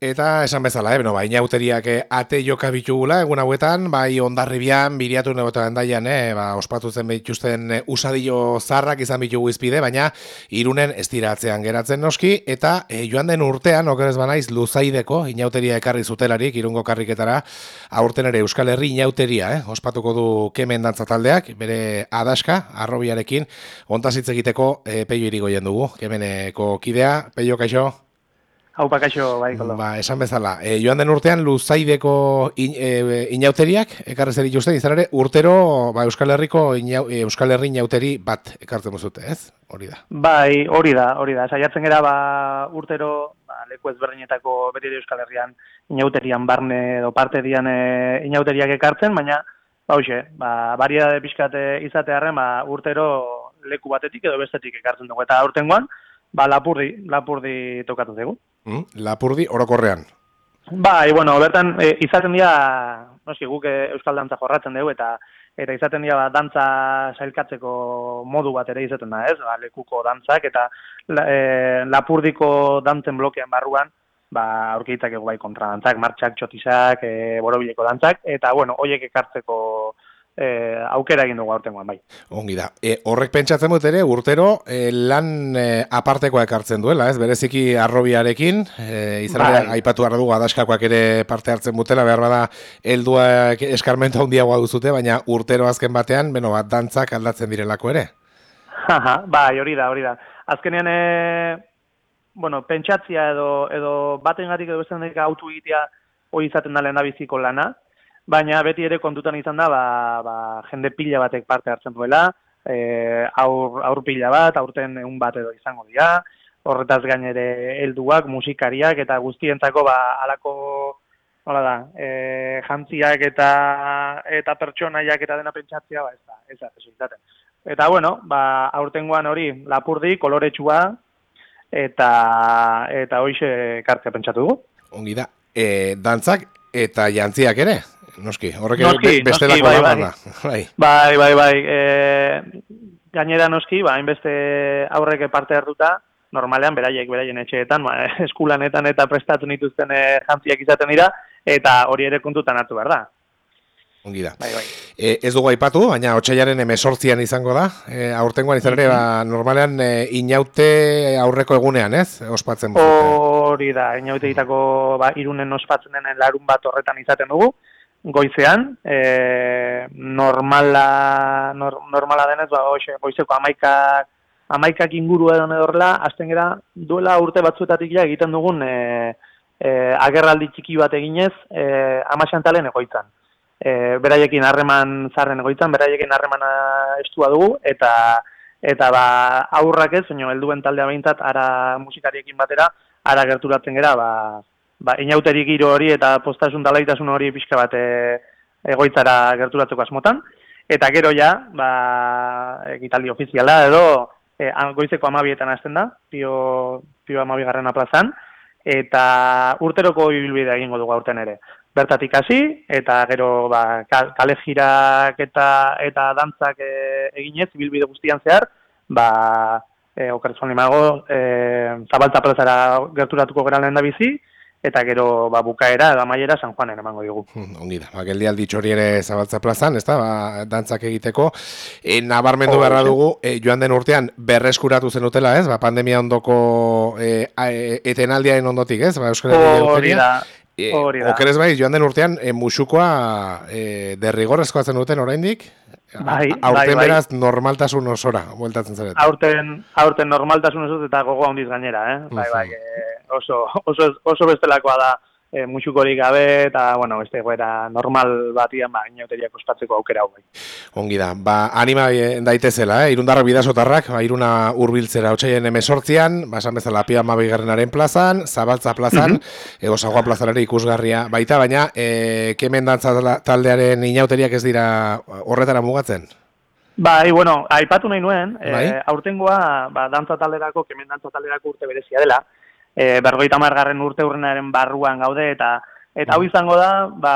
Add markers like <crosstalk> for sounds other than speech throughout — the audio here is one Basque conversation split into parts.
Eta esan bezala, eh, bai, inauteriak eh, ate joka bitugula, egun hauetan, bai ondarribian, biriatu negotan daian, eh, ba, ospatu zen behituzten eh, usadio zarrak izan bitugu izpide, baina irunen estiratzean geratzen noski, eta eh, joan den urtean, okerez banaiz, luzaideko, inauteria ekarri zutelarik, irungo karriketara, aurten ere Euskal Herri inauteria, eh, ospatuko du kemen dantza taldeak, bere adaska, arrobiarekin, ontazitz egiteko eh, peio irigoien dugu, kemeneko kidea, peio kaixo? Hau pakaixo, bai, koldo. Ba, esan bezala, e, joan den urtean luzaideko in, e, inauteriak, ekarre zer ituzte, izan ere, urtero ba, Euskal Herriko inau, e, Euskal Herri inauteri bat ekartzen mozute, ez? Hori da. Bai, hori da, hori da. Saiatzen gara, ba, urtero, ba, leku ezberdinetako beti Euskal Herrian inauterian barne edo parte dian e, inauteriak ekartzen, baina, ba, hoxe, ba, baria de pixkate izatearen, ba, urtero leku batetik edo bestetik ekartzen dugu. Eta urtengoan, ba, lapurdi, lapurdi tokatu dugu. Mm, lapurdi orokorrean. Bai, bueno, bertan e, izaten dira, noski, guk e, euskal dantza jorratzen dugu eta eta izaten dira ba, dantza sailkatzeko modu bat ere izaten da, ez? Ba, lekuko dantzak eta la, e, lapurdiko dantzen blokean barruan, ba, aurkitzak bai kontra dantzak, martxak, txotizak, e, borobileko dantzak, eta, bueno, hoiek ekartzeko e, aukera egin dugu aurtengoan bai. Ongi da. E, horrek pentsatzen dut ere urtero e, lan e, apartekoa ekartzen duela, ez? Bereziki arrobiarekin, e, izan bai. aipatu gara dugu adaskakoak ere parte hartzen dutela, behar bada helduak eskarmenta handiagoa duzute, baina urtero azken batean, beno bat dantzak aldatzen direlako ere. bai, hori da, hori da. Azkenean e, bueno, pentsatzia edo edo batengatik edo bestean autu egitea hori izaten da lehen biziko lana, baina beti ere kontutan izan da, ba, ba, jende pila batek parte hartzen duela, e, aur, aur pila bat, aurten egun bat edo izango dira, horretaz gainere helduak, musikariak eta guztientzako ba, alako hola da, e, jantziak eta eta pertsonaiak eta dena pentsatzea, ba, ez da, ez da, ez da, Eta bueno, ba, aurtengoan hori, lapurdi, koloretsua, eta eta hoize kartzea pentsatu dugu. Ongi da, e, dantzak eta jantziak ere, noski, horrek noski, beste noski, <laughs> bai, bai. bai. bai, bai, bai. E, gainera noski, ba, hainbeste aurreke parte hartuta, normalean beraiek beraien etxeetan, ba, <laughs> eskulanetan eta prestatzen dituzten e, jantziak izaten dira, eta hori ere kontutan hartu behar da. Ongi da. Bai, bai. E, ez dugu aipatu, baina otxailaren emesortzian izango da. E, aurtengoan izan ere, ba, normalean e, inaute aurreko egunean, ez? Ospatzen Hori da, inaute ditako ba, irunen ospatzen denen larun bat horretan izaten dugu goizean, e, normala, nor, normala denez, ba, oixe, goizeko amaikak, amaikak inguru edo nedorla, azten gara duela urte batzuetatik ja egiten dugun e, e, agerraldi txiki bat eginez e, amaxantalen egoitzan. E, beraiekin harreman zarren egoitzan, beraiekin harremana estua dugu, eta eta ba, aurrak ez, baina helduen taldea behintzat, ara musikariekin batera, ara gerturatzen gera, ba, ba, inauteri giro hori eta postasun dalaitasun hori pixka bat e, egoitzara gerturatzeko asmotan. Eta gero ja, ba, egitaldi ofiziala edo, e, goizeko amabietan hasten da, pio, pio amabigarren aplazan, eta urteroko ibilbidea egingo dugu aurten ere. Bertatik hasi eta gero ba, kale jirak eta, eta dantzak e, eginez, ibilbide guztian zehar, ba, e, okertzen limago, e, zabaltza plazara gerturatuko gara lehen da bizi, eta gero ba, bukaera edo amaiera San Juanen emango digu. Hmm, ongi da, ba, geldi aldi txori ere zabaltza plazan, ez da, ba, dantzak egiteko. E, nabarmendu oh, beharra dugu, e, joan den urtean berreskuratu zen utela, ez? Ba, pandemia ondoko e, e, etenaldiaren ondotik, ez? Ba, Euskal Hori da. E, okerez bai, joan den urtean, e, musukoa e, derrigorrezkoa zen duten oraindik? Bai, aurten bai, bai. beraz normaltasun osora, bueltatzen zaret. Aurten, aurten normaltasun osora eta gogo handiz gainera, eh? Bai, bai, e, oso, oso, oso bestelakoa da e, musukorik gabe eta, bueno, beste goera normal batian, ba, inauteriak ostatzeko aukera hau. Bai. Ongi da, ba, anima daitezela, eh? irundarra bidazotarrak, ba, iruna urbiltzera otxaien emesortzian, ba, esan bezala pia mabigarrenaren plazan, zabaltza plazan, mm -hmm. ego zagoa plazarare ikusgarria baita, baina, e, kemen dantza taldearen inauteriak ez dira horretara mugatzen? Bai, bueno, aipatu nahi nuen, bai? e, aurtengoa, ba, dantza talderako, kemen dantza talderako urte berezia dela, e, bergoita margarren urte urrenaren barruan gaude, eta eta hau izango da, ba,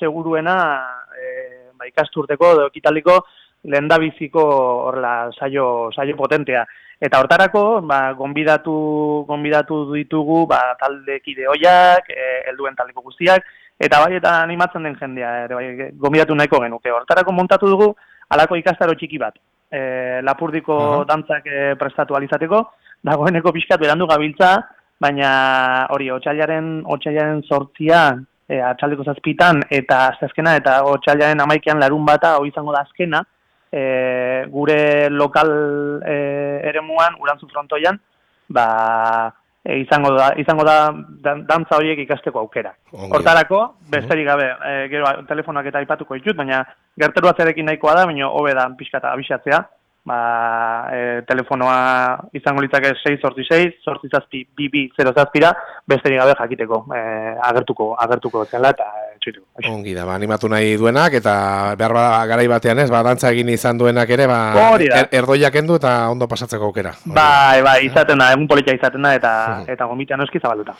seguruena e, ba, ikasturteko edo ekitaliko lehen da biziko horrela saio, saio potentea. Eta hortarako, ba, gonbidatu, gonbidatu ditugu, ba, talde kide hoiak, e, helduen taldeko guztiak, eta bai, eta animatzen den jendea, ere bai, gonbidatu nahiko genuke. Hortarako montatu dugu, alako ikastaro txiki bat. E, lapurdiko uh -huh. dantzak e, prestatu alizateko, dagoeneko pixkat berandu gabiltza, baina hori, otxailaren, otxailaren sortzia, e, atxaldeko zazpitan, eta azkena, eta otxailaren amaikean larun bata, hori izango da azkena, e, gure lokal e, eremuan, urantzu frontoian, ba, e, izango da, izango da dantza horiek ikasteko aukera. Hortarako, besterik gabe, e, gero telefonak eta aipatuko ditut, baina gerteru atzerekin nahikoa da, baina hobe da pixkata abisatzea, ba, e, telefonoa izango litzake 6 sorti 6, sorti zazpi, bibi, 0 zazpira, besterik gabe jakiteko, e, agertuko, agertuko zela, eta txitu. Ongi da, ba, animatu nahi duenak, eta behar ba, garai batean ez, ba, dantza egin izan duenak ere, ba, er, erdoiak endu eta ondo pasatzeko aukera. Bai, bai, izaten da, egun politia izaten da, eta, eta gomitea noski zabalduta.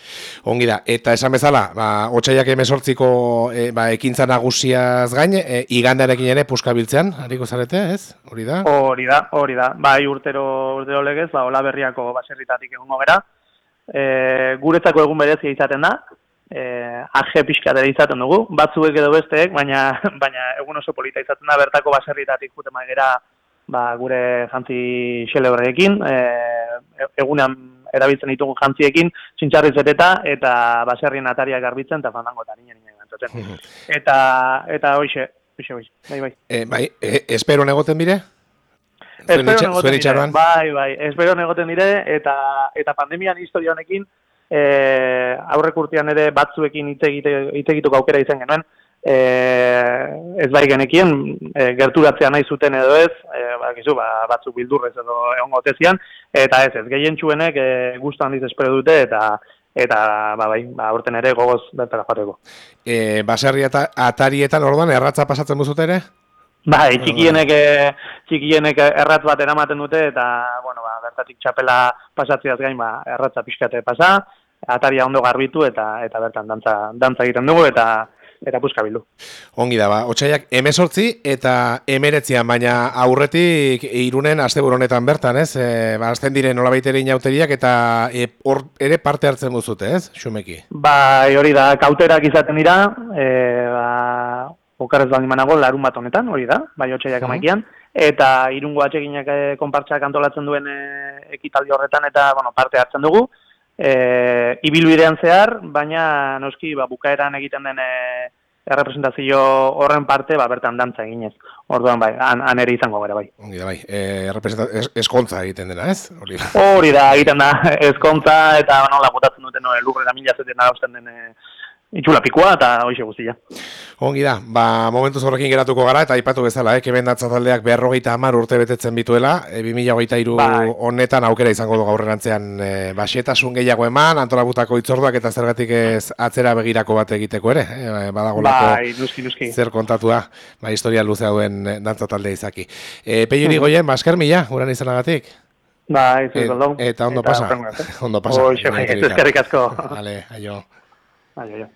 Ongi da, eta esan bezala, ba, otxaiak emesortziko e, ba, ekintza nagusiaz gain, e, igandarekin ere puskabiltzean, hariko zarete, ez? Hori da? Hori da, hori da. Bai, urtero, urtero legez, ba, hola berriako baserritatik egungo gara. E, guretzako egun berezia izaten da, eh aje pixkatera izaten dugu, batzuek edo besteek, baina <laughs> baina egun oso polita izaten da bertako baserritatik jute maigera ba, gure jantzi xelebreekin, e, egunean erabiltzen ditugu jantziekin, txintxarri zeteta, eta baserrien ataria garbitzen, eta fandango eta nien nien Eta, eta hoxe, hoxe, hoxe, bai, bai. E, bai, e, espero negoten bire? Espero negoten dire, bai, bai, espero negoten dire, eta, eta pandemian historia honekin, e, aurrek urtean ere batzuekin hitz egiteko aukera izan genuen, e, ez bai genekien, e, gerturatzea nahi zuten edo ez, e, ba, gizu, ba, batzuk bildurrez edo egon gotezian, eta ez ez, gehien txuenek e, guztu handiz espero dute, eta eta ba, bai, ba, urten ere gogoz bertara joateko. E, baserri eta atarietan orduan erratza pasatzen duzute ere? Bai, txikienek, txikienek erratz bat eramaten dute, eta, bueno, ba, bertatik txapela pasatziaz gain, ba, erratza pixkate pasa, ataria ondo garbitu eta eta bertan dantza, dantza egiten dugu eta eta buska bildu. Ongi da, ba, otxaiak emezortzi eta emeretzian, baina aurretik irunen azte honetan bertan, ez? E, ba, azten diren nola baitere inauteriak eta e, hor ere parte hartzen duzute, ez? Xumeki. Ba, hori da, kauterak izaten dira, e, ba, okarrez bandi manago, larun bat honetan, hori da, bai otxaiak uh -huh. eta irungo atxeginak e, konpartxak antolatzen duen e, ekitaldi horretan eta, bueno, parte hartzen dugu, e, ibilbidean zehar, baina noski ba, bukaeran egiten den e, errepresentazio horren parte, ba, bertan dantza eginez. Orduan, bai, an, an ere izango gara, bai. Ongi da, bai, e, es, eskontza egiten dena, ez? Hori da. Hori da, egiten da, <laughs> eskontza, eta, nola, botatzen duten, no, lurrera mila zeten arausten den, e, itxula pikua eta hoxe guztia. Ongi da, ba, momentu zorrekin geratuko gara, eta aipatu bezala, eh, keben taldeak beharrogeita amar urte betetzen bituela, e, 2008 iru bai. honetan aukera izango du gaurrenantzean e, basietasun gehiago eman, antolabutako itzorduak eta zergatik ez atzera begirako bat egiteko ere, eh, badagolako bai, nuski, nuski. zer kontatua, ba, historia luzea duen e, dantza talde izaki. E, Peio mm. goien, basker mila, uran izanagatik? Bai, e, eta ondo pasa, ondo pasa. Oixo, <laughs> eskerrik asko. Vale, aio. Aio, aio.